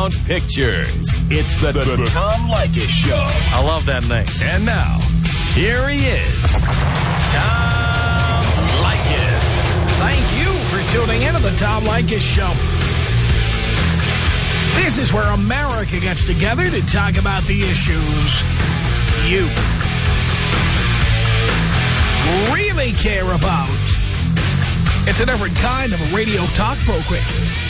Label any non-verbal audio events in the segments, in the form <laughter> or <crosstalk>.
Paramount Pictures. It's the, the, the Tom Leykis Show. I love that name. And now, here he is, Tom Leykis. Thank you for tuning in to the Tom Leykis Show. This is where America gets together to talk about the issues you really care about. It's a different kind of a radio talk program.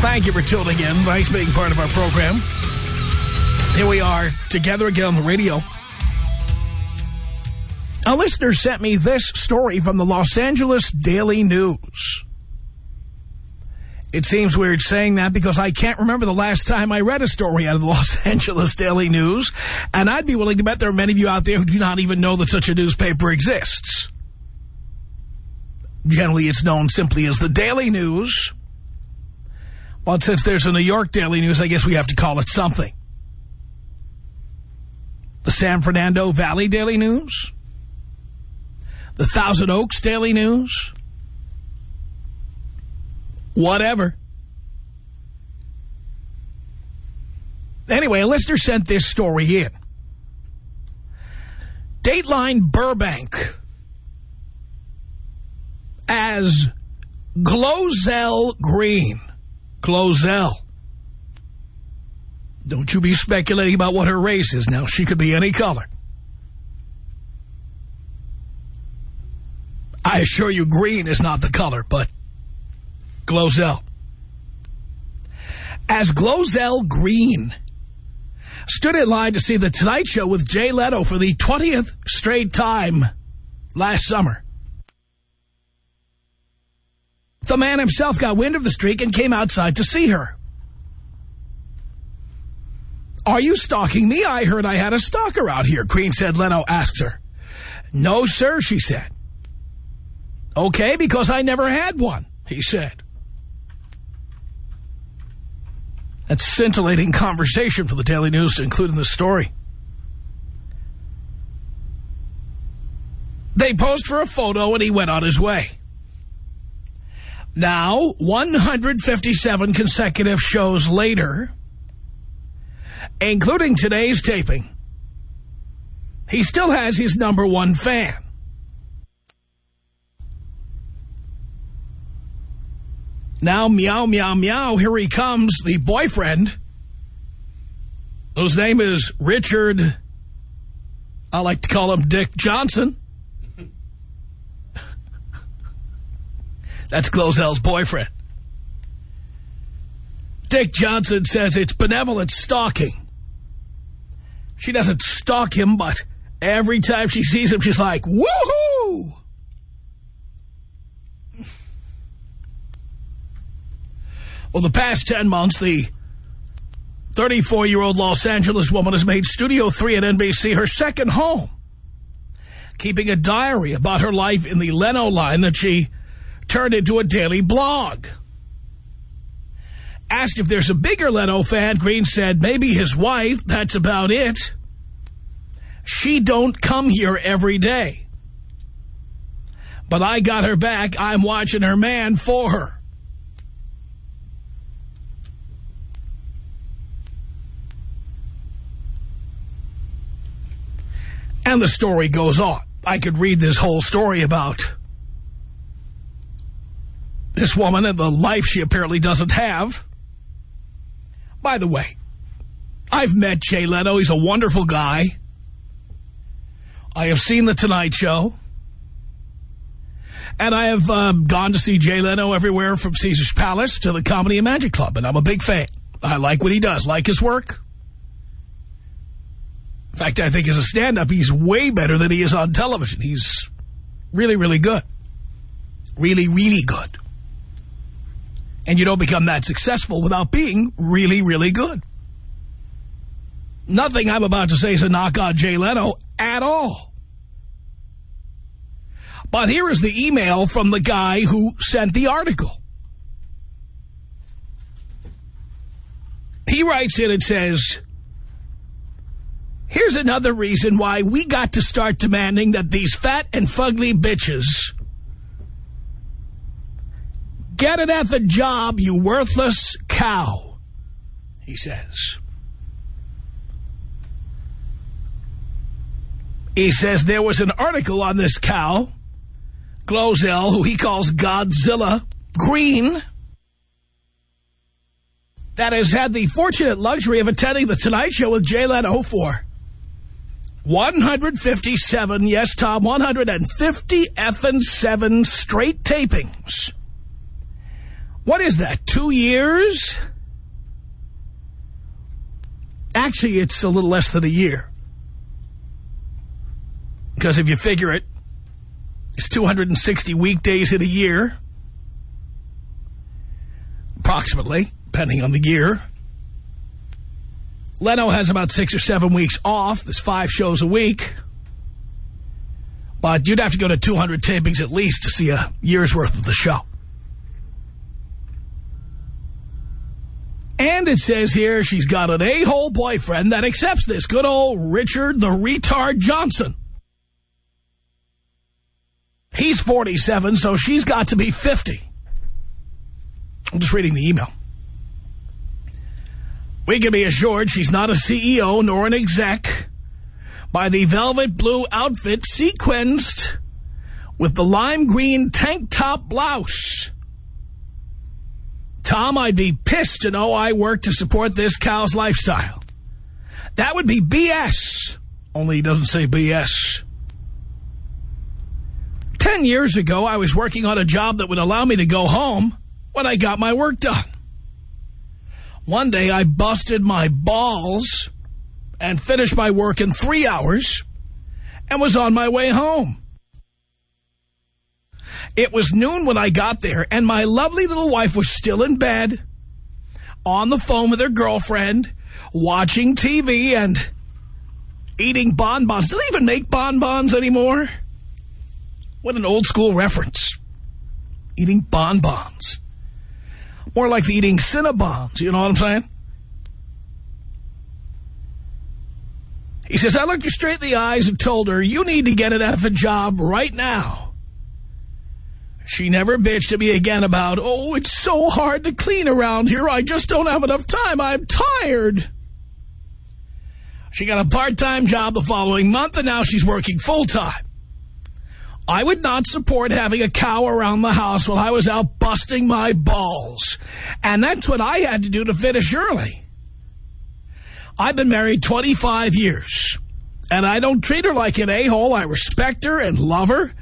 Thank you for tuning in. Thanks for being part of our program. Here we are, together again on the radio. A listener sent me this story from the Los Angeles Daily News. It seems weird saying that because I can't remember the last time I read a story out of the Los <laughs> Angeles Daily News, and I'd be willing to bet there are many of you out there who do not even know that such a newspaper exists. Generally, it's known simply as the Daily News. Well, since there's a New York Daily News, I guess we have to call it something. The San Fernando Valley Daily News? The Thousand Oaks Daily News? Whatever. Anyway, a listener sent this story in. Dateline Burbank as Glozell Green. Glozell. Don't you be speculating about what her race is now. She could be any color. I assure you green is not the color, but Glozell. As Glozell Green stood in line to see The Tonight Show with Jay Leno for the 20th straight time last summer. The man himself got wind of the streak and came outside to see her. Are you stalking me? I heard I had a stalker out here, Green said. Leno asked her. No, sir, she said. Okay, because I never had one, he said. That's scintillating conversation for the Daily News to include in the story. They posed for a photo and he went on his way. Now, 157 consecutive shows later, including today's taping, he still has his number one fan. Now, meow, meow, meow, here he comes, the boyfriend, whose name is Richard, I like to call him Dick Johnson. That's Glozell's boyfriend. Dick Johnson says it's benevolent stalking. She doesn't stalk him, but every time she sees him, she's like, woohoo! Well, the past 10 months, the 34-year-old Los Angeles woman has made Studio 3 at NBC her second home, keeping a diary about her life in the Leno line that she turned into a daily blog. Asked if there's a bigger Leno fan, Green said maybe his wife, that's about it. She don't come here every day. But I got her back. I'm watching her man for her. And the story goes on. I could read this whole story about this woman and the life she apparently doesn't have. By the way, I've met Jay Leno. He's a wonderful guy. I have seen The Tonight Show. And I have uh, gone to see Jay Leno everywhere from Caesar's Palace to the Comedy and Magic Club. And I'm a big fan. I like what he does. Like his work. In fact, I think as a stand-up, he's way better than he is on television. He's really, really good. Really, really good. And you don't become that successful without being really, really good. Nothing I'm about to say is a knock on Jay Leno at all. But here is the email from the guy who sent the article. He writes in and says, Here's another reason why we got to start demanding that these fat and fugly bitches get it at the job, you worthless cow, he says. He says there was an article on this cow, Glozell, who he calls Godzilla Green, that has had the fortunate luxury of attending The Tonight Show with Jay Leno for 157, yes, Tom, 150 effing seven straight tapings. What is that, two years? Actually, it's a little less than a year. Because if you figure it, it's 260 weekdays in a year. Approximately, depending on the year. Leno has about six or seven weeks off. There's five shows a week. But you'd have to go to 200 tapings at least to see a year's worth of the show. And it says here she's got an a-hole boyfriend that accepts this. Good old Richard the Retard Johnson. He's 47, so she's got to be 50. I'm just reading the email. We can be assured she's not a CEO nor an exec by the velvet blue outfit sequenced with the lime green tank top blouse. Tom, I'd be pissed to know I work to support this cow's lifestyle. That would be BS. Only he doesn't say BS. Ten years ago, I was working on a job that would allow me to go home when I got my work done. One day I busted my balls and finished my work in three hours and was on my way home. It was noon when I got there, and my lovely little wife was still in bed, on the phone with her girlfriend, watching TV and eating bonbons. Do they even make bonbons anymore? What an old school reference. Eating bonbons. More like the eating Cinnabons, you know what I'm saying? He says, I looked her straight in the eyes and told her, you need to get an effing job right now. She never bitched at me again about, oh, it's so hard to clean around here. I just don't have enough time. I'm tired. She got a part-time job the following month, and now she's working full-time. I would not support having a cow around the house while I was out busting my balls. And that's what I had to do to finish early. I've been married 25 years. And I don't treat her like an a-hole. I respect her and love her.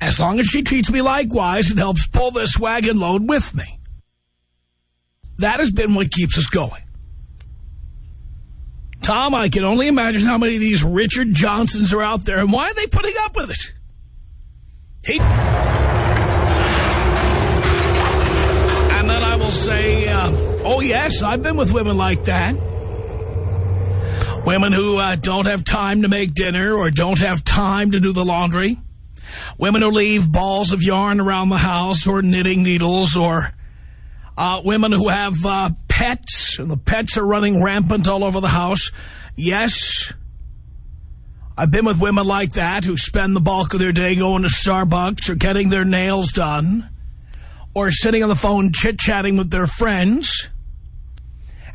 As long as she treats me likewise and helps pull this wagon load with me. That has been what keeps us going. Tom, I can only imagine how many of these Richard Johnsons are out there. And why are they putting up with it? He... And then I will say, uh, oh, yes, I've been with women like that. Women who uh, don't have time to make dinner or don't have time to do the laundry. Women who leave balls of yarn around the house or knitting needles or uh, women who have uh, pets and the pets are running rampant all over the house. Yes, I've been with women like that who spend the bulk of their day going to Starbucks or getting their nails done or sitting on the phone chit-chatting with their friends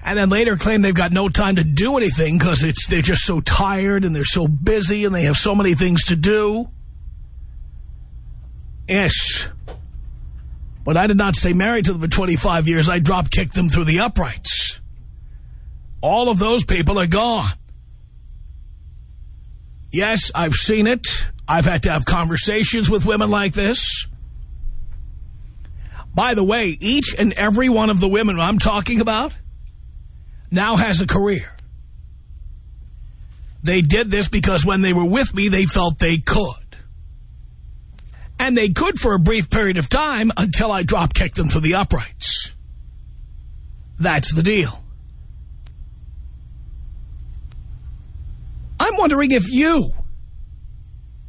and then later claim they've got no time to do anything because it's they're just so tired and they're so busy and they have so many things to do. Yes. But I did not stay married to them for 25 years. I drop-kicked them through the uprights. All of those people are gone. Yes, I've seen it. I've had to have conversations with women like this. By the way, each and every one of the women I'm talking about now has a career. They did this because when they were with me, they felt they could. And they could for a brief period of time until I drop-kicked them to the uprights. That's the deal. I'm wondering if you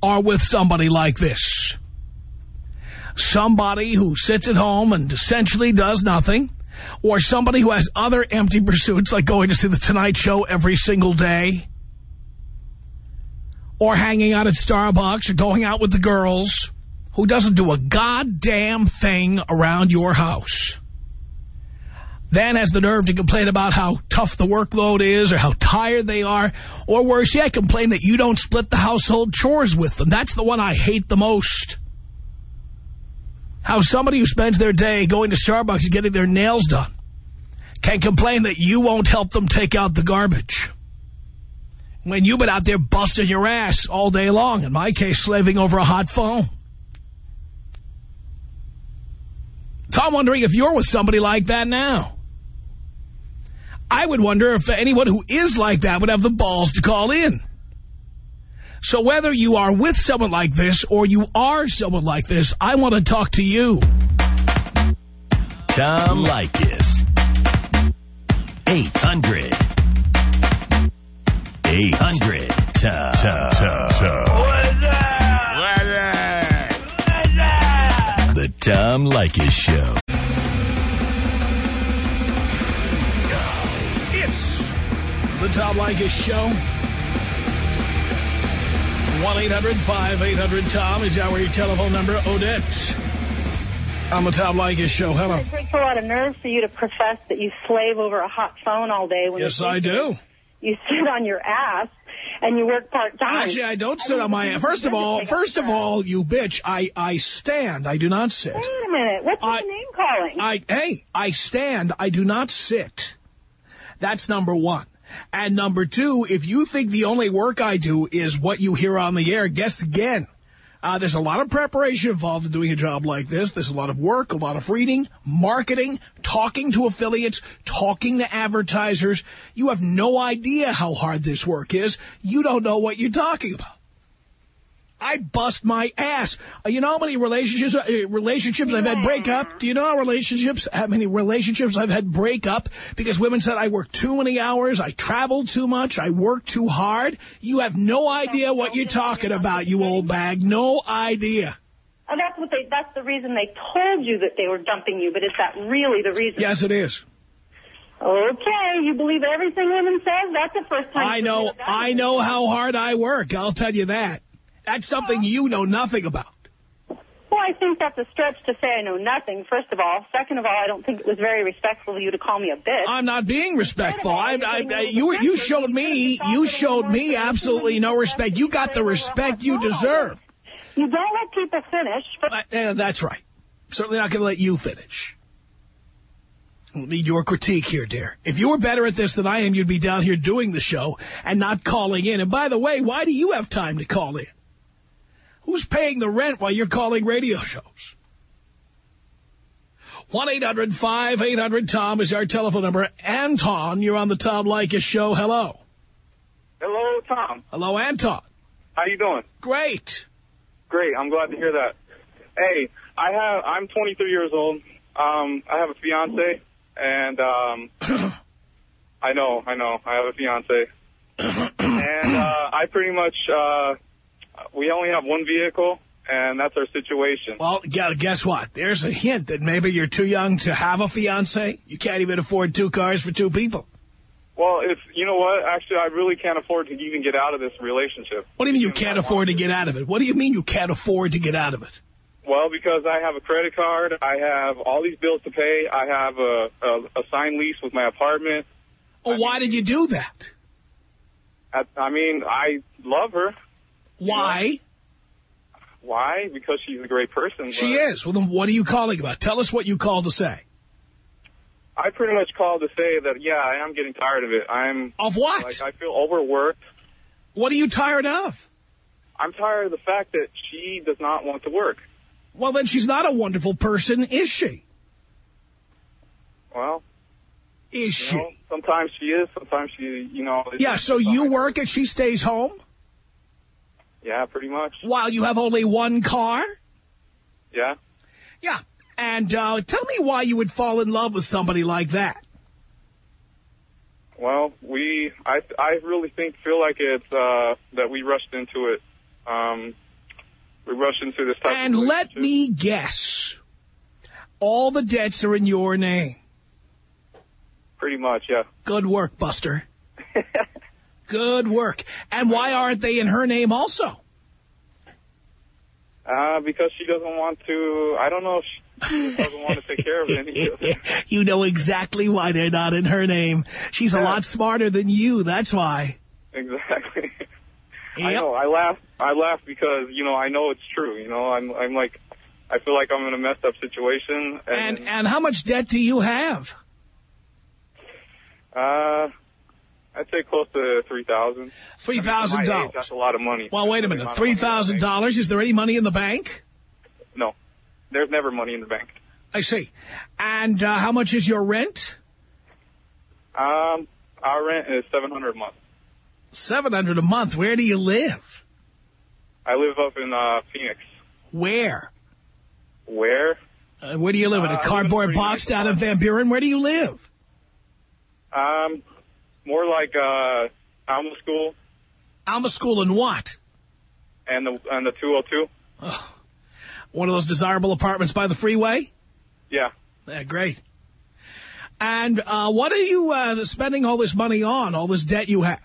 are with somebody like this. Somebody who sits at home and essentially does nothing, or somebody who has other empty pursuits like going to see the Tonight Show every single day, or hanging out at Starbucks or going out with the girls, who doesn't do a goddamn thing around your house. Then has the nerve to complain about how tough the workload is or how tired they are. Or worse yet, complain that you don't split the household chores with them. That's the one I hate the most. How somebody who spends their day going to Starbucks and getting their nails done can complain that you won't help them take out the garbage. When you've been out there busting your ass all day long, in my case, slaving over a hot phone. So I'm wondering if you're with somebody like that now. I would wonder if anyone who is like that would have the balls to call in. So whether you are with someone like this or you are someone like this, I want to talk to you. Tom Leykis. 800. 800. Tom. Tom. Tom. Tom Leykis Show. It's the Tom Leykis Show. 1-800-5800-TOM is our telephone number. Odette on the Tom Leykis Show. Hello. It takes a lot of nerve for you to profess that you slave over a hot phone all day. When Yes, you I do. You sit on your ass and you work part-time. Actually, I don't sit on my... First of all, first of all, you bitch, I, I stand. I do not sit. Wait a minute. What's I- your name calling? I Hey, I stand. I do not sit. That's number one. And number two, if you think the only work I do is what you hear on the air, guess again. Uh, there's a lot of preparation involved in doing a job like this. There's a lot of work, a lot of reading, marketing, talking to affiliates, talking to advertisers. You have no idea how hard this work is. You don't know what you're talking about. I bust my ass. Uh, You know how many relationships uh, relationships I've had break up? Do you know how relationships how many relationships I've had break up because women said I work too many hours, I travel too much, I work too hard? You have no idea what you're talking about, you old bag. No idea. oh, that's what they. That's the reason they told you that they were dumping you. But is that really the reason? Yes, it is. Okay, you believe everything women says? That's the first time. I know. I know how hard I work. I'll tell you that. That's something you know nothing about. Well, I think that's a stretch to say I know nothing. First of all, second of all, I don't think it was very respectful of you to call me a bitch. I'm not being respectful. I, I, I, you, you showed me, you showed me absolutely no respect. You got the respect you deserve. You don't let people finish. But Uh, that's right. Certainly not going to let you finish. Don't need your critique here, dear. If you were better at this than I am, you'd be down here doing the show and not calling in. And by the way, why do you have time to call in? Who's paying the rent while you're calling radio shows? 1-800-5800-TOM is our telephone number. Anton, you're on the Tom Leykis show. Hello. Hello, Tom. Hello, Anton. How you doing? Great. Great. I'm glad to hear that. Hey, I have. I'm 23 years old. Um, I have a fiance, and um, <coughs> I know, I know, I have a fiance, <coughs> and uh, I pretty much. Uh, we only have one vehicle, and that's our situation. Well, gu- guess what? There's a hint that maybe you're too young to have a fiance. You can't even afford two cars for two people. Well, if you know what, actually, I really can't afford to even get out of this relationship. What do you mean you can't afford to get out of it? What do you mean you can't afford to get out of it? Well, because I have a credit card, I have all these bills to pay, I have a, a, a signed lease with my apartment. Well, why did you do that? I, I mean, I love her. Why? Why? Because she's a great person. She is. Well, then what are you calling about? Tell us what you called to say. I pretty much called to say that, yeah, I am getting tired of it. I'm Of what? like, I feel overworked. What are you tired of? I'm tired of the fact that she does not want to work. Well, then she's not a wonderful person, is she? Well, Is she? know, sometimes she is, sometimes she, you know. Yeah, so you work and she stays home Yeah, pretty much. while you have only one car? Yeah. Yeah. And uh, tell me why you would fall in love with somebody like that. Well, we, I, I really think, feel like it's, uh, that we rushed into it. Um, we rushed into this type And let me guess. All the debts are in your name. Pretty much, yeah. Good work, Buster. <laughs> Good work. And why aren't they in her name also? Uh, because she doesn't want to, I don't know if she, she <laughs> doesn't want to take care of any of it. <laughs> you know exactly why they're not in her name. She's a lot smarter than you, that's why. Exactly. <laughs> I know. I laugh. I laugh because you know I know it's true. You know, I'm I'm like, I feel like I'm in a messed up situation. And, And, and how much debt do you have? uh, I'd say close to three thousand. $3,000. That's a lot of money. Well, wait a minute. amount of money in the bank. $3,000? Is there any money in the bank? No, there's never money in the bank. I see. And uh, how much is your rent? Um, our rent is seven hundred a month. 700 a month. Where do you live? I live up in uh Phoenix. Where? Where? Uh, where do you live? In Uh, a in cardboard box down in Van Buren? Where do you live? Um, more like uh Alma School Alma School in what? and the and the two hundred two. One of those desirable apartments by the freeway? Yeah. Yeah, great. And uh, what are you uh, spending all this money on, all this debt you have?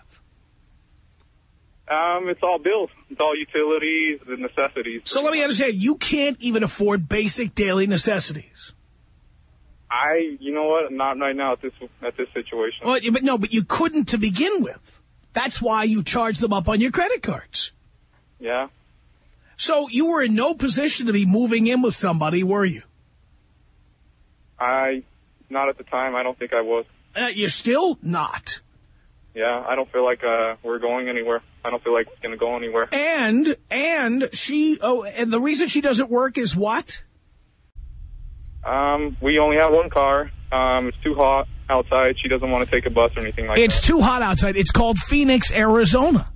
Um, it's all bills. It's all utilities, the necessities. So let me understand, you can't even afford basic daily necessities. I, you know what? Not right now at this at this situation. Well, but no, but you couldn't to begin with. That's why you charge them up on your credit cards. Yeah. So you were in no position to be moving in with somebody, were you? I, not at the time. I don't think I was. Uh, you're still not. Yeah. I don't feel like uh we're going anywhere. I don't feel like it's gonna go anywhere. And, and she, oh, and the reason she doesn't work is what? Um, we only have one car. Um, it's too hot outside. She doesn't want to take a bus or anything like It's that. It's too hot outside. It's called Phoenix, Arizona.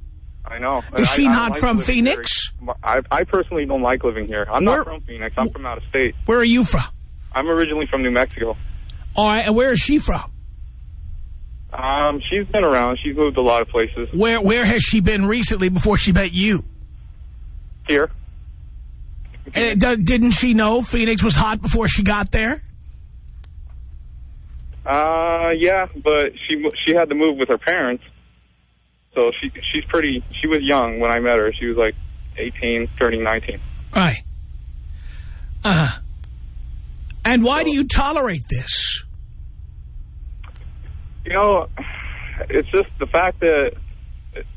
I know. Is she I not like from. Phoenix? I, I personally don't like living here. I'm Where- not from Phoenix. I'm from out of state. Where are you from? I'm originally from New Mexico. All right, and where is she from? Um, she's been around. She's moved a lot of places. Where where has she been recently before she met you? Here. D- didn't she know Phoenix was hot before she got there? Uh, yeah, but she she had to move with her parents, so she she's pretty. She was young when I met her. She was like 18, turning 19. Right. Uh-huh. And why do you tolerate this? You know, it's just the fact that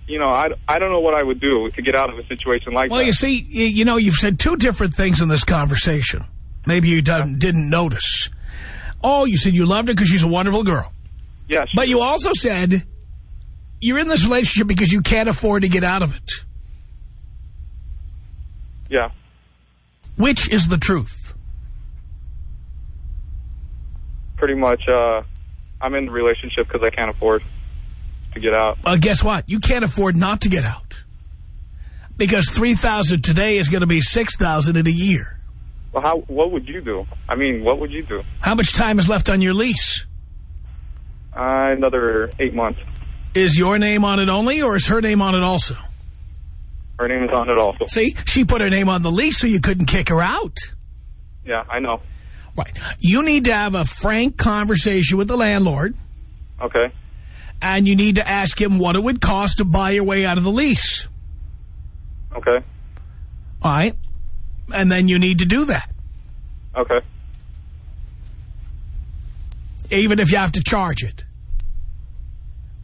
you know I I don't know what I would do to get out of a situation like Well, that. Well, you see, you, know, you've said two different things in this conversation. Maybe you didn't, didn't notice. Oh, you said you loved her because she's a wonderful girl. Yes. But you also said you're in this relationship because you can't afford to get out of it. yeah. Which is the truth? Pretty much, uh, I'm in the relationship because I can't afford to get out. Uh, guess what? You can't afford not to get out. Because 3000 today is going to be 6000 in a year. Well, how? What would you do? I mean, what would you do? How much time is left on your lease? Uh, another eight months. Is your name on it only, or is her name on it also? Her name is on it also. See, she put her name on the lease so you couldn't kick her out. Yeah, I know. Right. You need to have a frank conversation with the landlord, Okay. And you need to ask him what it would cost to buy your way out of the lease. Okay. All right? And then you need to do that, Okay. even if you have to charge it.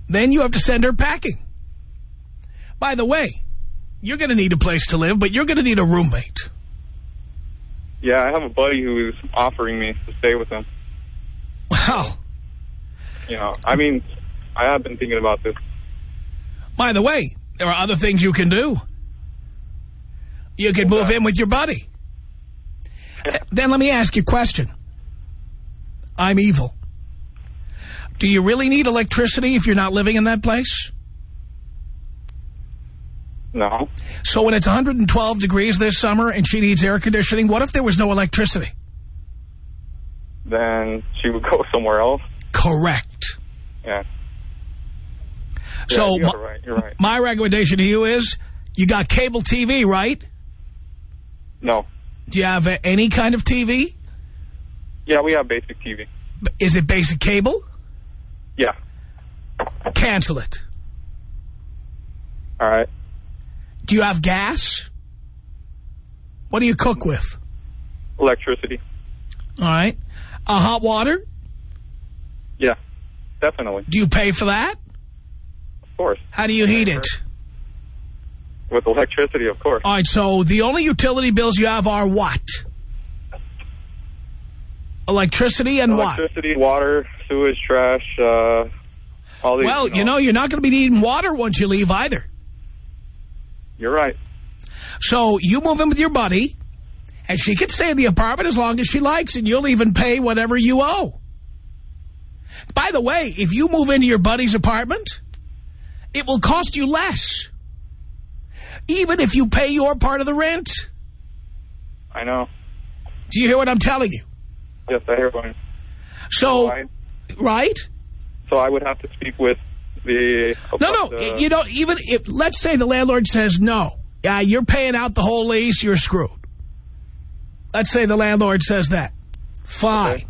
Then you have to send her packing. By the way, you're going to need a place to live, but you're going to need a roommate. Yeah, I have a buddy who is offering me to stay with him. Well, You know, I mean, I have been thinking about this. by the way, there are other things you can do. You could move in with your buddy. Then let me ask you a question. I'm evil. Do you really need electricity if you're not living in that place? No. So when it's 112 degrees this summer and she needs air conditioning, what if there was no electricity? Then she would go somewhere else. Correct. Yeah. So you're my, right, you're right. my recommendation to you is you got cable TV, right? No. Do you have any kind of TV? Yeah, we have basic TV. Is it basic cable? Yeah. Cancel it. All right. Do you have gas? What do you cook with? Electricity. All right. Uh, hot water? Yeah. Definitely. Do you pay for that? Of course. How do you heat it? With electricity, of course. All right, so the only utility bills you have are what? Electricity and what? Electricity, water, sewage, trash, uh, all these. Well, you know, you're not going to be needing water once you leave either. You're right. So you move in with your buddy, and she can stay in the apartment as long as she likes, and you'll even pay whatever you owe. By the way, if you move into your buddy's apartment, it will cost you less. Even if you pay your part of the rent. I know. Do you hear what I'm telling you? Yes, I hear one. So, I, right? so I would have to speak with the. No, no. the- You know, even if, let's say the landlord says no. Yeah, you're paying out the whole lease, you're screwed. Let's say the landlord says that. Fine. Okay.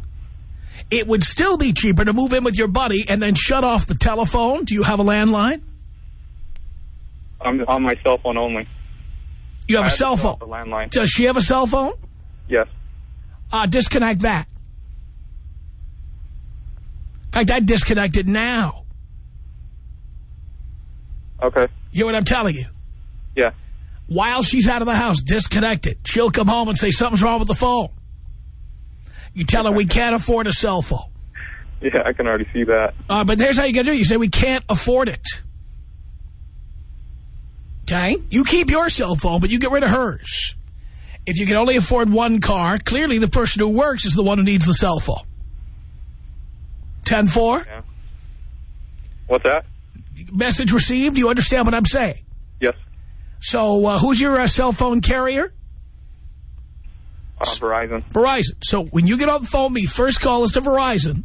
It would still be cheaper to move in with your buddy and then shut off the telephone. Do you have a landline? I'm on my cell phone only. You have a cell phone. The landline. Does she have a cell phone? Yes. Uh, disconnect that. In fact, I disconnect it now. Okay. You hear what I'm telling you? Yeah. While she's out of the house, disconnect it. She'll come home and say something's wrong with the phone. You tell her we can't afford a cell phone. Yeah, I can already see that. Uh, but here's how you to do it. You say we can't afford it. Okay? You keep your cell phone, but you get rid of hers. If you can only afford one car, clearly the person who works is the one who needs the cell phone. 10-4? Yeah. What's that? Message received? You understand what I'm saying? Yes. So uh, who's your uh, cell phone carrier? Uh, Verizon. Verizon. So when you get on the phone, me first call is to Verizon.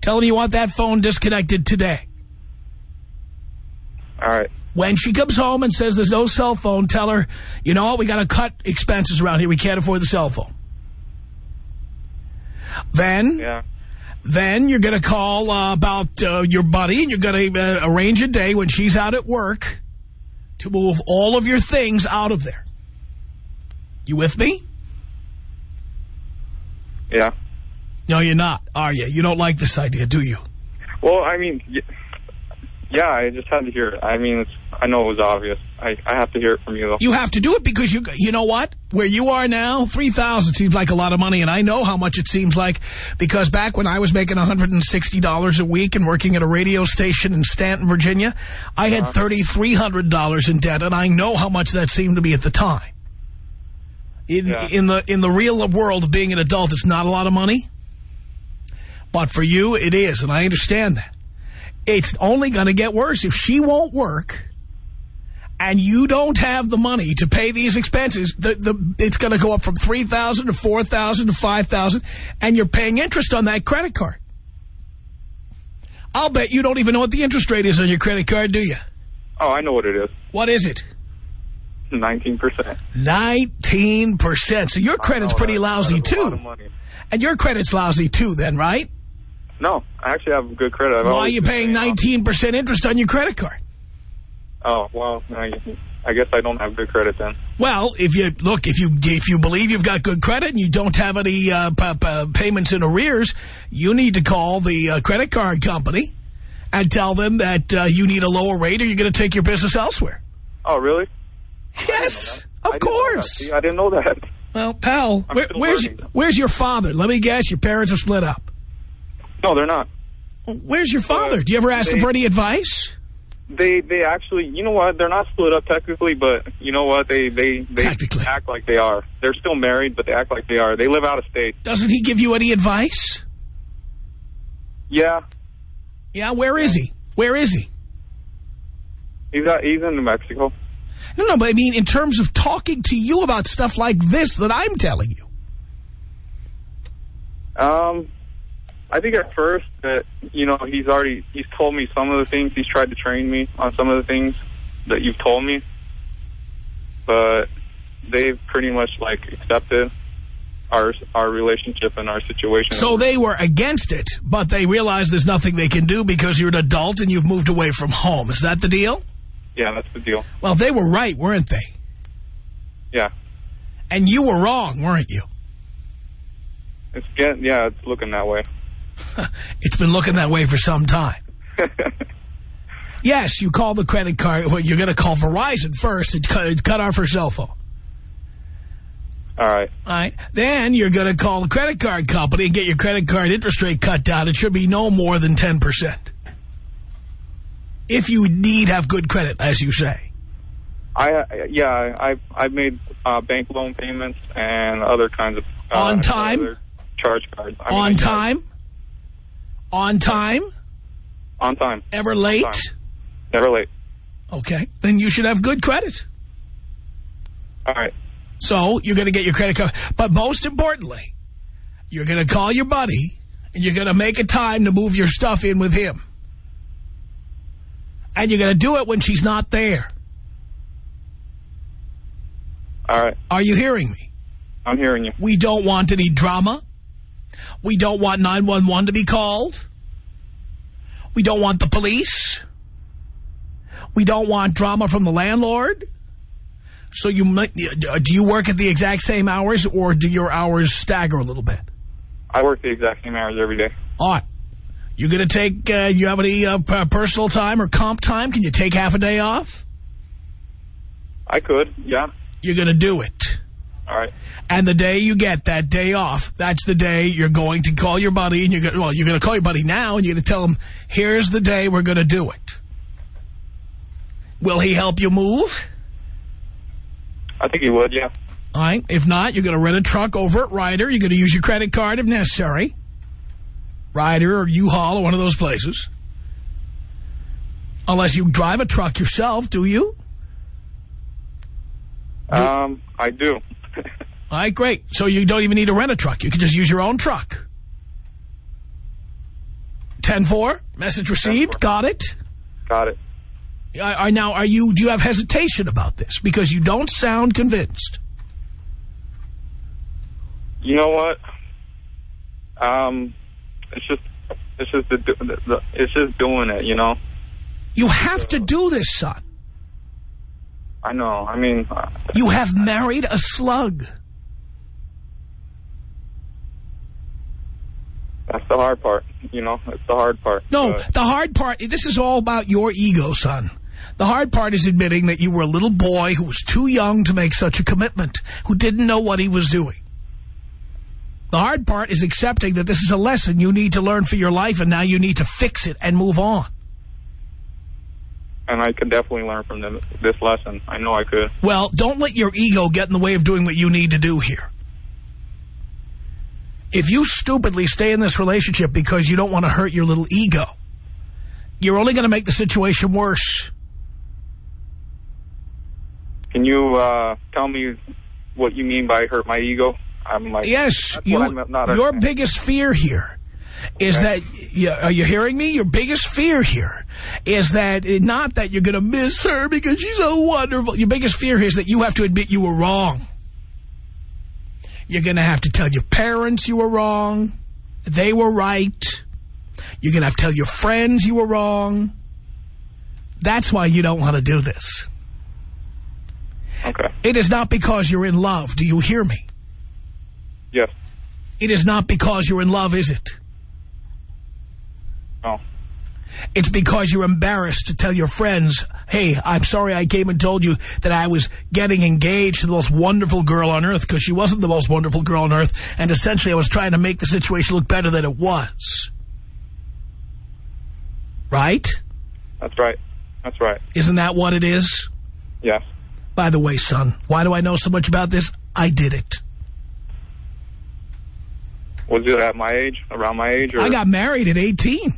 Tell them you want that phone disconnected today. All right. When she comes home and says there's no cell phone, tell her, you know what, we got to cut expenses around here. We can't afford the cell phone. Then, Yeah. then you're going to call uh, about uh, your buddy and you're going to uh, arrange a day when she's out at work to move all of your things out of there. You with me? Yeah. No, you're not, are you? You don't like this idea, do you? Well, I mean, yeah, I just had to hear it. I mean, it's, I know it was obvious. I, I have to hear it from you, though. You have to do it because you you know what? Where you are now, 3000 seems like a lot of money, and I know how much it seems like because back when I was making $160 a week and working at a radio station in Staunton, Virginia, I had uh-huh. $3,300 in debt, and I know how much that seemed to be at the time. In, Yeah. in the in the real world of being an adult, it's not a lot of money. But for you, it is, and I understand that. It's only going to get worse if she won't work and you don't have the money to pay these expenses, the, the, it's going to go up from 3,000 to 4,000 to 5,000, and you're paying interest on that credit card. I'll bet you don't even know what the interest rate is on your credit card, do you? Oh, I know what it is. What is it? 19%. 19%. So your credit's pretty lousy, That is a lot too. And your credit's lousy, too, then, right? No, I actually have good credit. I've Why are you paying 19% interest on your credit card? Oh, well, I, I guess I don't have good credit then. Well, if you look, if you if you believe you've got good credit and you don't have any uh, payments in arrears, you need to call the uh, credit card company and tell them that uh, you need a lower rate or you're going to take your business elsewhere. Oh, really? Yes, I of didn't course. See, I didn't know that. Well, pal, where, where's learning. where's your father? Let me guess, your parents are split up. No, they're not. Where's your father? Do you ever ask him for any advice? They they actually, you know what? They're not split up technically, but you know what? They they they act like they are. They're still married, but they act like they are. They live out of state. Doesn't he give you any advice? Yeah, Yeah, where is he? Where is he? he's out, he's in New Mexico. No, no, but I mean in terms of talking to you about stuff like this that I'm telling you. Um, I think at first that you know he's already he's told me some of the things he's tried to train me on some of the things that you've told me, but they've pretty much like accepted our our relationship and our situation. So they were against it, but they realized there's nothing they can do because you're an adult and you've moved away from home. Is that the deal? yeah, that's the deal. Well, they were right, weren't they? Yeah, And you were wrong, weren't you? it's getting yeah, it's looking that way. <laughs> It's been looking that way for some time. <laughs> Yes, you call the credit card. Well, you're going to call Verizon first and cut, cut off her cell phone. All right, All right. Then you're going to call the credit card company and get your credit card interest rate cut down. It should be no more than 10%. If you need have good credit, as you say. I yeah, I I've made uh, bank loan payments and other kinds of uh, On time? charge cards I mean, On time? On time? On time, Ever late? time. never late. Okay. Then you should have good credit. All right, So you're going to get your credit card. But most importantly, you're going to call your buddy and you're going to make a time to move your stuff in with him. And you're going to do it when she's not there. all right, Are you hearing me? I'm hearing you. We don't want any drama. We don't want 911 to be called. We don't want the police. We don't want drama from the landlord. So you might- do you work at the exact same hours or do your hours stagger a little bit? I work the exact same hours every day. All right. You going to take, uh, you have any uh, personal time or comp time? Can you take half a day off? I could, yeah. You're going to do it. All right, And the day you get that day off, that's the day you're going to call your buddy and you're going to, well, you're going to call your buddy now and you're going to tell him, here's the day we're going to do it. Will he help you move? I think he would, yeah. All right. If not, you're going to rent a truck over at Ryder. You're going to use your credit card if necessary. Ryder or U-Haul or one of those places. Unless you drive a truck yourself, do you? Um, I do. All right, great. So you don't even need to rent a truck. You can just use your own truck. 10-4, message received, 10-4. got it. Got it. I, I, now, are you? do you have hesitation about this? Because you don't sound convinced. You know what? Um, it's just, it's just the, the, the it's just doing it. You know. You have to do this, son. I know. I mean, You have married a slug. That's the hard part. You know, it's the hard part. No, But the hard part, this is all about your ego, son. The hard part is admitting that you were a little boy who was too young to make such a commitment, who didn't know what he was doing. The hard part is accepting that this is a lesson you need to learn for your life, and now you need to fix it and move on. and I could definitely learn from this lesson. I know I could. Well, don't let your ego get in the way of doing what you need to do here. If you stupidly stay in this relationship because you don't want to hurt your little ego, you're only going to make the situation worse. Can you uh, tell me what you mean by hurt my ego? I'm like, Yes, you, your biggest fear here is Okay. that, are you hearing me? Your biggest fear here is that, not that you're going to miss her because she's so wonderful. Your biggest fear is that you have to admit you were wrong. You're going to have to tell your parents you were wrong. They were right. You're going to have to tell your friends you were wrong. That's why you don't want to do this. Okay. It is not because you're in love. Do you hear me? Yes. It is not because you're in love, is it? It's because you're embarrassed to tell your friends, hey, I'm sorry I came and told you that I was getting engaged to the most wonderful girl on earth because she wasn't the most wonderful girl on earth. And essentially I was trying to make the situation look better than it was. Right? That's right. That's right. Isn't that what it is? Yes. By the way, son, why do I know so much about this? I did it. Was it at my age? Around my age? Or? I got married at 18.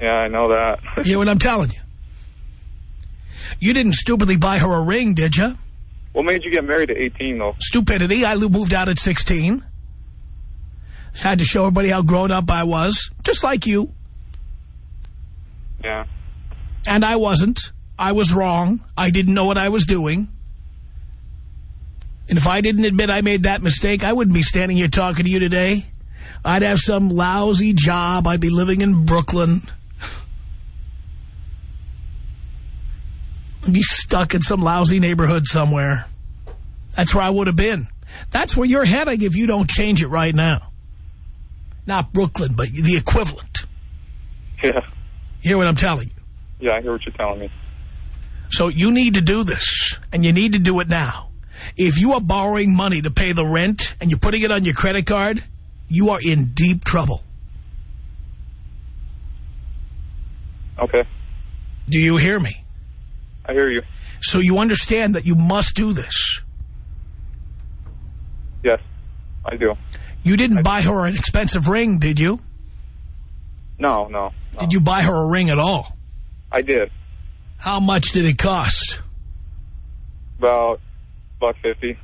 Yeah, I know that. You know what I'm telling you? You didn't stupidly buy her a ring, did you? what made you get married at 18, though? Stupidity. I moved out at 16. Had to show everybody how grown up I was, just like you. Yeah. And I wasn't. I was wrong. I didn't know what I was doing. And if I didn't admit I made that mistake, I wouldn't be standing here talking to you today. I'd have some lousy job. I'd be living in Brooklyn. Be stuck in some lousy neighborhood somewhere. That's where I would have been. That's where you're heading if you don't change it right now. Not Brooklyn, but the equivalent. Yeah. You hear what I'm telling you? Yeah, I hear what you're telling me. So you need to do this, and you need to do it now. If you are borrowing money to pay the rent and you're putting it on your credit card, you are in deep trouble. Okay. Do you hear me? I hear you. So you understand that you must do this. Yes, I do. You didn't buy her an expensive ring, did you? No, no, no. Did you buy her a ring at all? I did. How much did it cost? About buck fifty.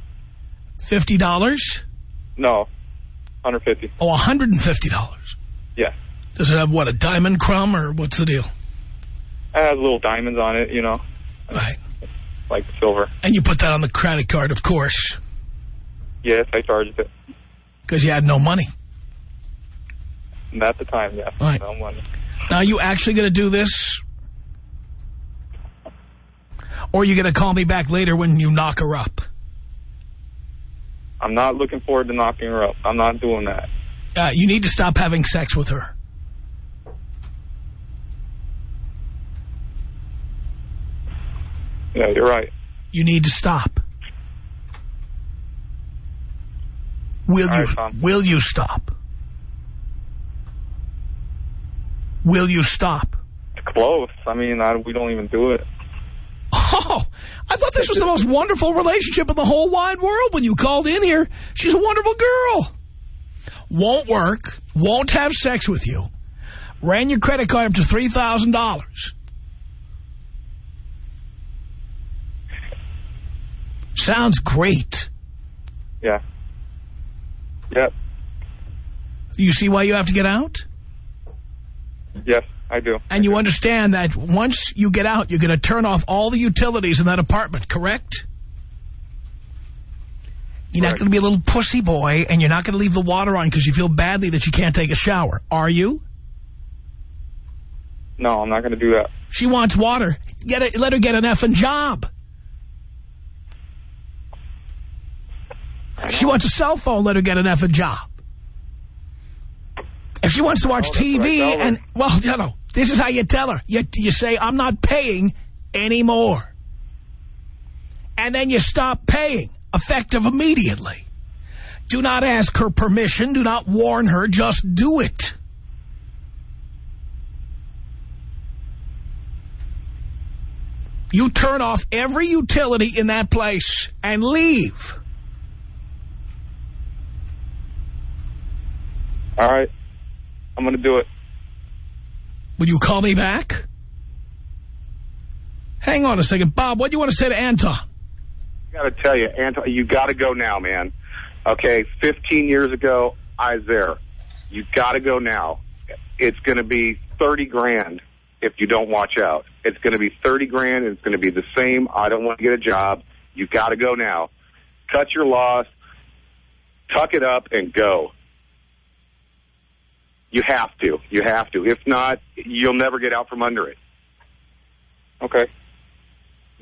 $50? No, hundred fifty. Oh, $150. Yeah. Does it have, what, a diamond crumb or what's the deal? It has little diamonds on it, you know, Right. like silver. And you put that on the credit card, of course, Yes, I charged it. because you had no money. At the time, yes. Right. No money. Now, are you actually going to do this? Or are you going to call me back later when you knock her up? I'm not looking forward to knocking her up. I'm not doing that. Uh, you need to stop having sex with her. Yeah, you're right. You need to stop. Will All you? right, Will you stop? Will you stop? It's close. I mean, I, we don't even do it. Oh, I thought this was the most wonderful relationship in the whole wide world when you called in here. She's a wonderful girl. Won't work. Won't have sex with you. Ran your credit card up to $3,000. Sounds great. Yeah. Yep. You see why you have to get out? Yes, I do. And you understand that once you get out, you're going to turn off all the utilities in that apartment, correct? You're not going to be a little pussy boy, and you're not going to leave the water on because you feel badly that you can't take a shower, are you? No, I'm not going to do that. She wants water. Get it. Let her get an effing job. If she wants a cell phone, let her get an effing job. If she wants to watch Oh, that's what I TV and, well, you know, this is how you tell her. You, you say, I'm not paying anymore. And then you stop paying, effective immediately. Do not ask her permission. Do not warn her. Just do it. You turn off every utility in that place and leave. All right. I'm going to do it. Will you call me back? Hang on a second. Bob, what do you want to say to Anton? I got to tell you, Anton, you got to go now, man. Okay, 15 years ago, I was there. You got to go now. It's going to be 30 grand if you don't watch out. It's going to be 30 grand. and It's going to be the same. I don't want to get a job. You got to go now. Cut your loss, tuck it up, and go. You have to. You have to. If not, you'll never get out from under it. Okay.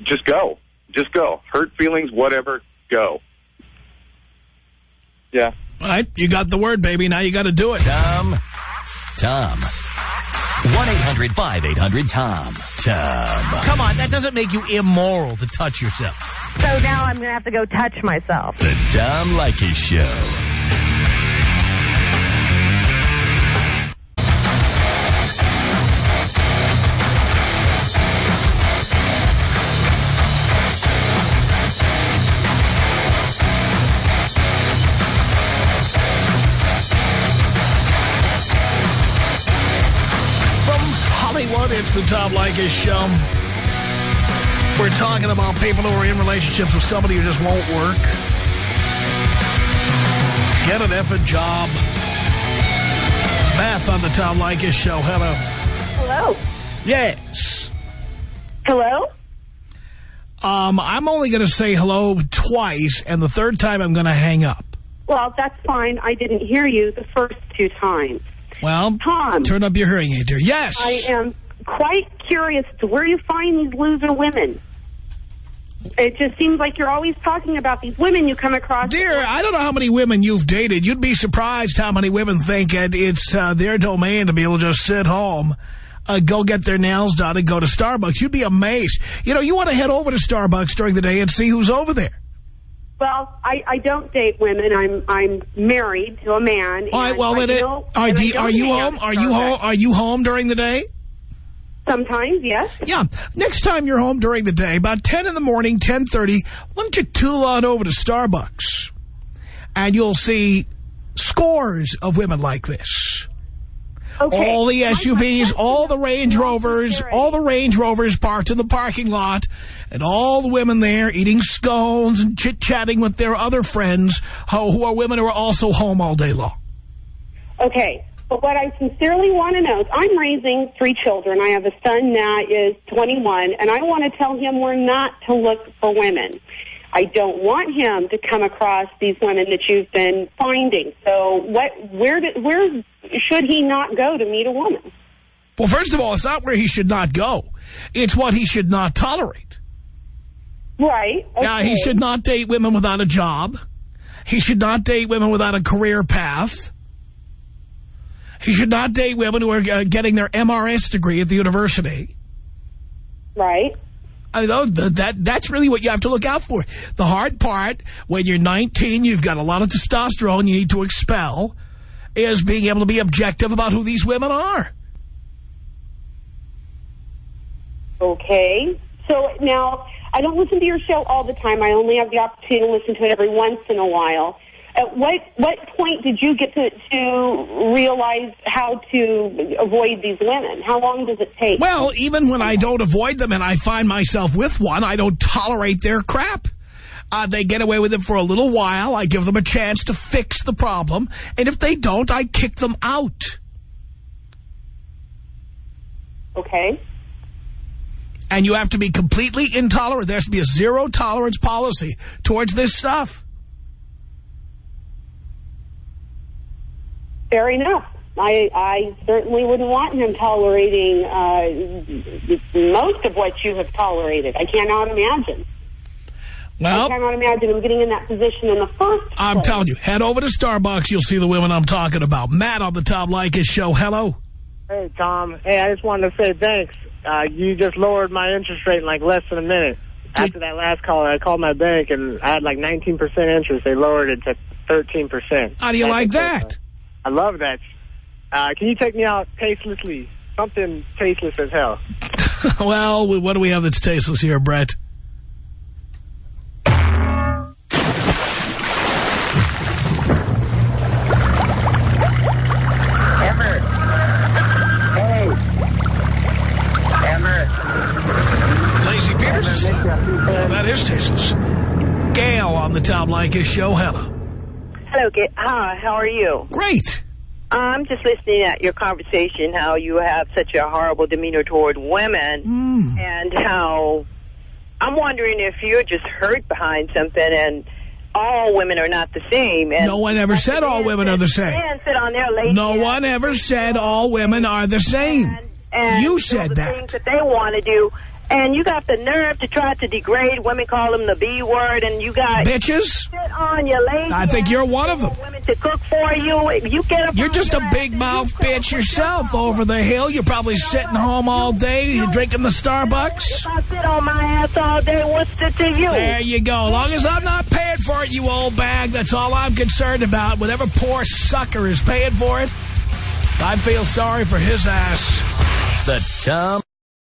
Just go. Just go. Hurt feelings, whatever, go. Yeah. All right, you got the word, baby. Now you got to do it. Tom. Tom. 1-800-5800-TOM. Tom. Come on, that doesn't make you immoral to touch yourself. So now I'm going to have to go touch myself. The Tom Leykis Show. It's the Tom Leykis Show. We're talking about people who are in relationships with somebody who just won't work. Get an effing job. Beth on the Tom Leykis show. Hello. Hello. Yes. Hello? Um, I'm only going to say hello twice, and the third time I'm going to hang up. Well, that's fine. I didn't hear you the first two times. Well, Tom. turn up your hearing aid, dear. Yes. I am quite curious to where you find these loser women. It just seems like you're always talking about these women you come across. Dear, I don't know how many women you've dated. You'd be surprised how many women think it, it's uh, their domain to be able to just sit home, uh, go get their nails done, and go to Starbucks. You'd be amazed. You know, you want to head over to Starbucks during the day and see who's over there. Well, I, I don't date women. I'm I'm married to a man. All right, well, then, it, know- are, do, are you home? Are you home? Are you home during the day? Sometimes, yes. Yeah. Next time you're home during the day, about 10 in the morning, 10.30, why don't you tool on over to Starbucks? And you'll see scores of women like this. Okay. All the SUVs, all the Range Rovers, all the Range Rovers parked in the parking lot, and all the women there eating scones and chit-chatting with their other friends who who are women who are also home all day long. Okay. But what I sincerely want to know is I'm raising three children. I have a son that is 21, and I want to tell him we're not to look for women. I don't want him to come across these women that you've been finding. So what, where, did, where should he not go to meet a woman? Well, first of all, it's not where he should not go. It's what he should not tolerate. Right. Now, he should not date women without a job. He should not date women without a career path. He should not date women who are uh, getting their MRS degree at the university. Right. I know th that that's really what you have to look out for. The hard part, when you're 19, you've got a lot of testosterone you need to expel, is being able to be objective about who these women are. Okay. So now, I don't listen to your show all the time. I only have the opportunity to listen to it every once in a while. At what what point did you get to, to realize how to avoid these women? How long does it take? Well, even when I don't avoid them and I find myself with one, I don't tolerate their crap. Uh, they get away with it for a little while. I give them a chance to fix the problem. And if they don't, I kick them out. Okay. And you have to be completely intolerant. There has to be a zero tolerance policy towards this stuff. Fair enough. I I certainly wouldn't want him tolerating uh, most of what you have tolerated. I cannot imagine. Well, I cannot imagine him getting in that position in the first I'm telling you, head over to Starbucks. You'll see the women I'm talking about. Matt on the Tom Leykis show. Hello. Hey, Tom. Hey, I just wanted to say thanks. Uh, you just lowered my interest rate in like less than a minute. After that last call, I called my bank and I had like 19% interest. They lowered it to 13%. How do you like okay, that? Sir. I love that. Uh, can you take me out tastelessly? Something tasteless as hell. <laughs> well, what do we have that's tasteless here, Brett? Emmer. Hey. Emmer. Laci Peterson. Well, that is tasteless. Gail on the Tom Leykis show. Hello. Hello, Hi, how are you? Great. I'm just listening at your conversation, how you have such a horrible demeanor toward women, Mm. and how I'm wondering if you're just hurt behind something, and all women are not the same. And No one ever said all women are the same. On No one ever said all women are the same. and, and You said the that. things that they want to do. And you got the nerve to try to degrade women, call them the B word, and you got Bitches, sit on your lazy. I think you're one of them. Women to cook for you. You get up you're just your a big and mouth you bitch What's your yourself over the hill. You're probably sitting home all day. You're drinking the Starbucks. If I sit on my ass all day, what's it to you? There you go. As long as I'm not paying for it, you old bag, that's all I'm concerned about. Whatever poor sucker is paying for it, I feel sorry for his ass. The Tom